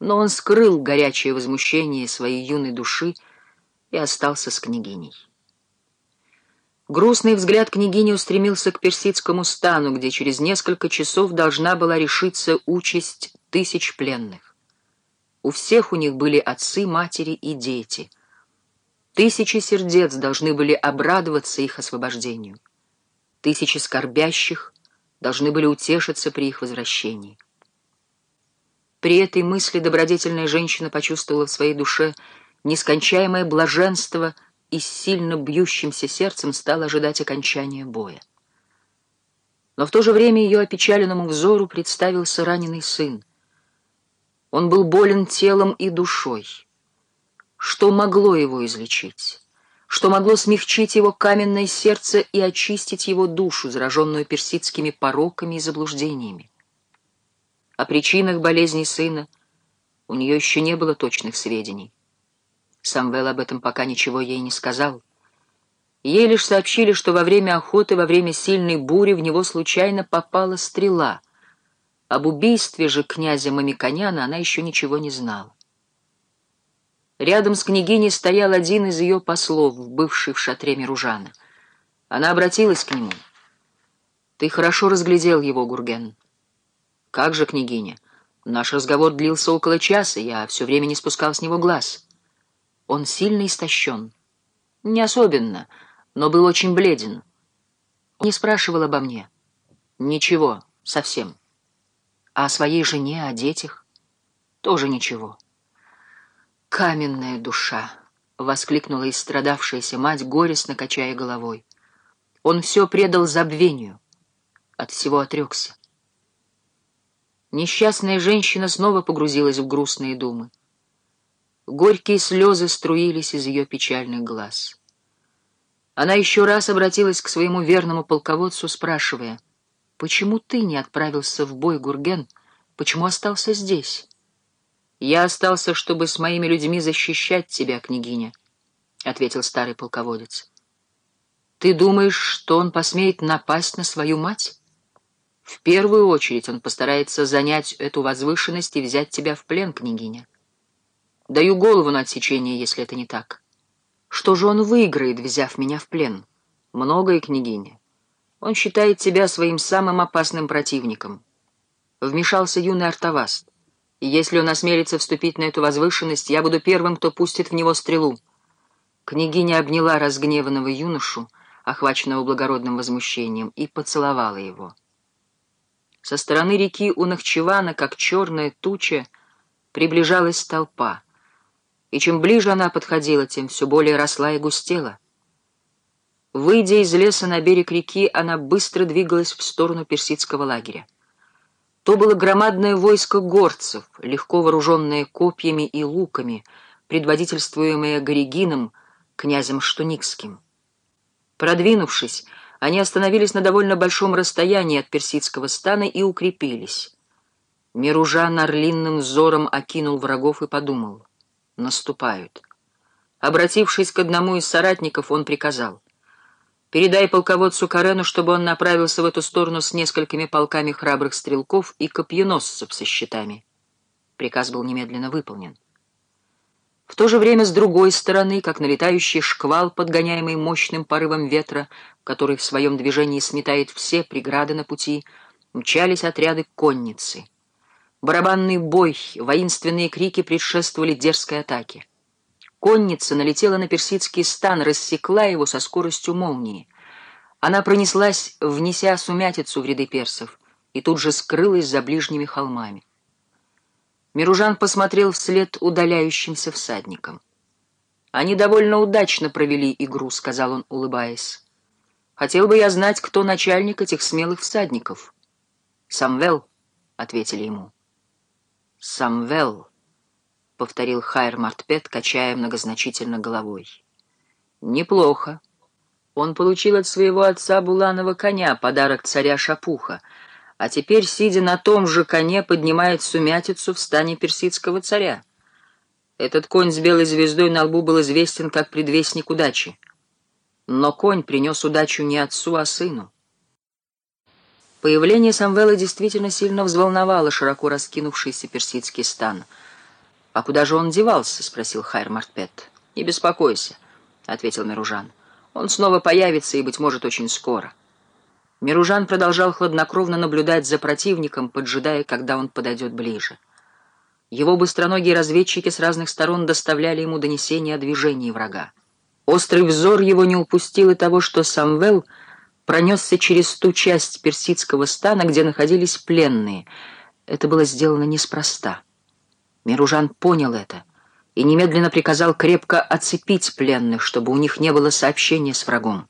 но он скрыл горячее возмущение своей юной души и остался с княгиней. Грустный взгляд княгини устремился к персидскому стану, где через несколько часов должна была решиться участь тысяч пленных. У всех у них были отцы, матери и дети. Тысячи сердец должны были обрадоваться их освобождению. Тысячи скорбящих должны были утешиться при их возвращении. При этой мысли добродетельная женщина почувствовала в своей душе нескончаемое блаженство — и с сильно бьющимся сердцем стал ожидать окончания боя. Но в то же время ее опечаленному взору представился раненый сын. Он был болен телом и душой. Что могло его излечить? Что могло смягчить его каменное сердце и очистить его душу, зараженную персидскими пороками и заблуждениями? О причинах болезни сына у нее еще не было точных сведений. Самвел об этом пока ничего ей не сказал. Ей лишь сообщили, что во время охоты, во время сильной бури в него случайно попала стрела. Об убийстве же князя Мамиконяна она еще ничего не знала. Рядом с княгиней стоял один из ее послов, бывший в шатре Миружана. Она обратилась к нему. «Ты хорошо разглядел его, Гурген». «Как же, княгиня? Наш разговор длился около часа, я все время не спускал с него глаз». Он сильно истощен. Не особенно, но был очень бледен. Не спрашивал обо мне. Ничего, совсем. А о своей жене, о детях? Тоже ничего. «Каменная душа!» — воскликнула истрадавшаяся мать, горестно качая головой. Он все предал забвению, от всего отрекся. Несчастная женщина снова погрузилась в грустные думы. Горькие слезы струились из ее печальных глаз. Она еще раз обратилась к своему верному полководцу, спрашивая, «Почему ты не отправился в бой, Гурген? Почему остался здесь?» «Я остался, чтобы с моими людьми защищать тебя, княгиня», — ответил старый полководец. «Ты думаешь, что он посмеет напасть на свою мать?» «В первую очередь он постарается занять эту возвышенность и взять тебя в плен, княгиня». Даю голову на отсечение, если это не так. Что же он выиграет, взяв меня в плен? Многое, княгиня. Он считает тебя своим самым опасным противником. Вмешался юный артоваст. И если он осмелится вступить на эту возвышенность, я буду первым, кто пустит в него стрелу. Княгиня обняла разгневанного юношу, охваченного благородным возмущением, и поцеловала его. Со стороны реки у Нахчевана, как черная туча, приближалась толпа — и чем ближе она подходила, тем все более росла и густела. Выйдя из леса на берег реки, она быстро двигалась в сторону персидского лагеря. То было громадное войско горцев, легко вооруженное копьями и луками, предводительствуемое Горигином, князем Штуникским. Продвинувшись, они остановились на довольно большом расстоянии от персидского стана и укрепились. Миружан орлинным взором окинул врагов и подумал наступают. Обратившись к одному из соратников, он приказал. «Передай полководцу Карену, чтобы он направился в эту сторону с несколькими полками храбрых стрелков и копьеносцев со щитами». Приказ был немедленно выполнен. В то же время с другой стороны, как налетающий шквал, подгоняемый мощным порывом ветра, который в своем движении сметает все преграды на пути, мчались отряды конницы — Барабанный бой, воинственные крики предшествовали дерзкой атаке. Конница налетела на персидский стан, рассекла его со скоростью молнии. Она пронеслась, внеся сумятицу в ряды персов, и тут же скрылась за ближними холмами. Миружан посмотрел вслед удаляющимся всадникам. «Они довольно удачно провели игру», — сказал он, улыбаясь. «Хотел бы я знать, кто начальник этих смелых всадников». «Самвел», — ответили ему. «Самвел», — повторил Хайр Мартпет, качая многозначительно головой. «Неплохо. Он получил от своего отца буланого коня, подарок царя Шапуха, а теперь, сидя на том же коне, поднимает сумятицу в стане персидского царя. Этот конь с белой звездой на лбу был известен как предвестник удачи. Но конь принес удачу не отцу, а сыну. Появление Самвела действительно сильно взволновало широко раскинувшийся персидский стан. «А куда же он девался?» — спросил Хайр Мартпет. «Не беспокойся», — ответил Миружан. «Он снова появится и, быть может, очень скоро». Миружан продолжал хладнокровно наблюдать за противником, поджидая, когда он подойдет ближе. Его быстроногие разведчики с разных сторон доставляли ему донесения о движении врага. Острый взор его не упустил и того, что Самвел пронесся через ту часть персидского стана, где находились пленные. Это было сделано неспроста. Миружан понял это и немедленно приказал крепко оцепить пленных, чтобы у них не было сообщения с врагом.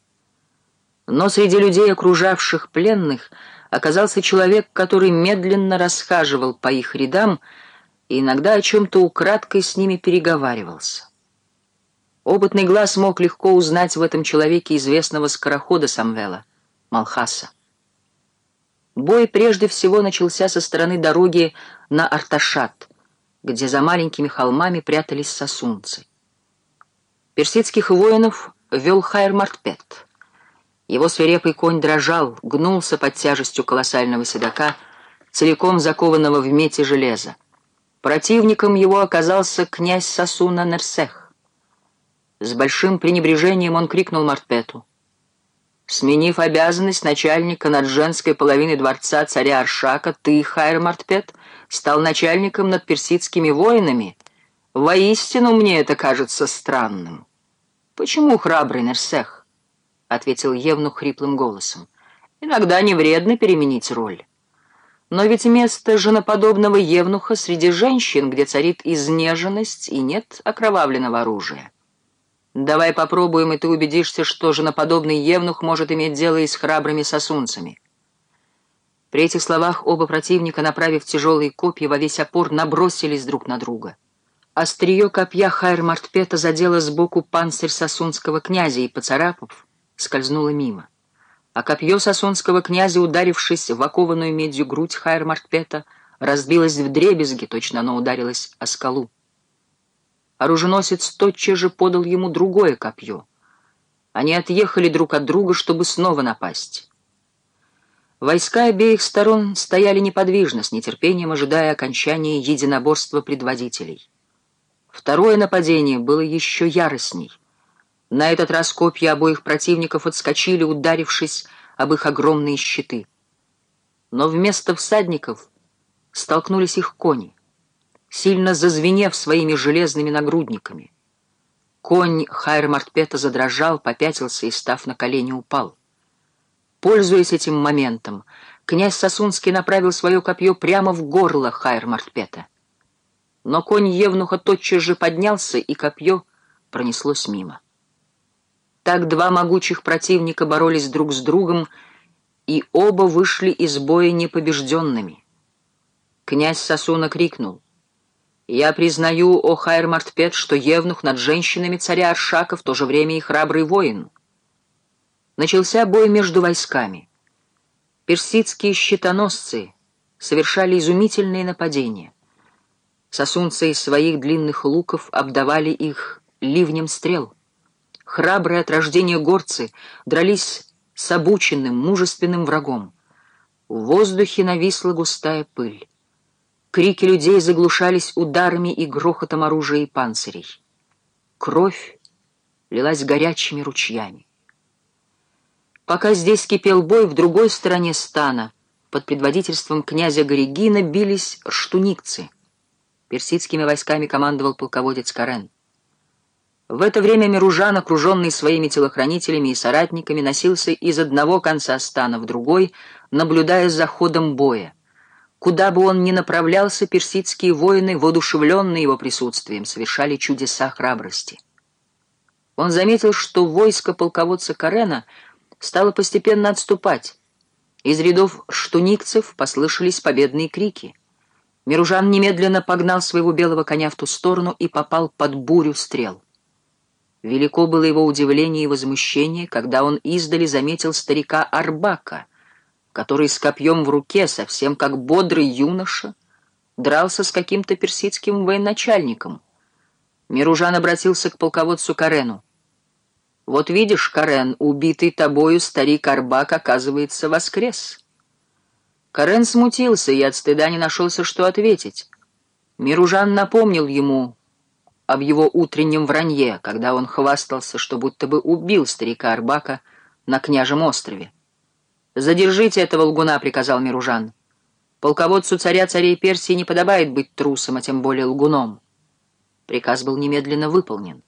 Но среди людей, окружавших пленных, оказался человек, который медленно расхаживал по их рядам и иногда о чем-то украдкой с ними переговаривался. Опытный глаз мог легко узнать в этом человеке известного скорохода Самвела, Малхаса. Бой прежде всего начался со стороны дороги на Арташат, где за маленькими холмами прятались сосунцы. Персидских воинов вел Хайр Мартпет — его свирепый конь дрожал, гнулся под тяжестью колоссального седока, целиком закованного в мете железа. Противником его оказался князь Сасуна Нерсех. С большим пренебрежением он крикнул Мартпету. «Сменив обязанность начальника над женской половиной дворца царя Аршака, ты, Хайр Мартпет, стал начальником над персидскими воинами. Воистину мне это кажется странным. Почему храбрый Нерсех?» — ответил Евнух хриплым голосом. «Иногда не вредно переменить роль. Но ведь место женоподобного Евнуха среди женщин, где царит изнеженность и нет окровавленного оружия. Давай попробуем, и ты убедишься, что женоподобный Евнух может иметь дело и с храбрыми сосунцами». При этих словах оба противника, направив тяжелые копья во весь опор, набросились друг на друга. Острие копья Хайр Мартпета задело сбоку панцирь сосунского князя и, поцарапав, скользнуло мимо. А копье сасонского князя, ударившись в окованную медью грудь Хайр Мартпета, разбилось в дребезги, точно оно ударилось о скалу. Оруженосец тотчас же подал ему другое копье. Они отъехали друг от друга, чтобы снова напасть. Войска обеих сторон стояли неподвижно, с нетерпением ожидая окончания единоборства предводителей. Второе нападение было еще яростней — на этот раз копья обоих противников отскочили, ударившись об их огромные щиты. Но вместо всадников столкнулись их кони, сильно зазвенев своими железными нагрудниками. Конь Хайр Мартпета задрожал, попятился и, став на колени, упал. Пользуясь этим моментом, князь Сосунский направил свое копье прямо в горло Хайр Мартпета. Но конь Евнуха тотчас же поднялся, и копье пронеслось мимо. Так два могучих противника боролись друг с другом, и оба вышли из боя непобежденными. Князь Сосуна крикнул. «Я признаю, о Хайр Мартпет, что Евнух над женщинами царя Аршака в то же время и храбрый воин». Начался бой между войсками. Персидские щитоносцы совершали изумительные нападения. Сосунцы из своих длинных луков обдавали их ливнем стрел храбрые от рождения горцы, дрались с обученным, мужественным врагом. В воздухе нависла густая пыль. Крики людей заглушались ударами и грохотом оружия и панцирей. Кровь лилась горячими ручьями. Пока здесь кипел бой, в другой стороне стана, под предводительством князя Горегина, бились штуникцы. Персидскими войсками командовал полководец Карен. В это время Миружан, окруженный своими телохранителями и соратниками, носился из одного конца стана в другой, наблюдая за ходом боя. Куда бы он ни направлялся, персидские воины, воодушевленные его присутствием, совершали чудеса храбрости. Он заметил, что войско полководца Карена стало постепенно отступать. Из рядов штуникцев послышались победные крики. Миружан немедленно погнал своего белого коня в ту сторону и попал под бурю стрел. Велико было его удивление и возмущение, когда он издали заметил старика Арбака, который с копьем в руке, совсем как бодрый юноша, дрался с каким-то персидским военачальником. Миружан обратился к полководцу Карену. «Вот видишь, Карен, убитый тобою старик Арбак, оказывается, воскрес». Карен смутился и от стыда не нашелся, что ответить. Миружан напомнил ему об его утреннем вранье, когда он хвастался, что будто бы убил старика Арбака на княжем острове. «Задержите этого лгуна», — приказал Миружан. «Полководцу царя царей Персии не подобает быть трусом, а тем более лгуном». Приказ был немедленно выполнен.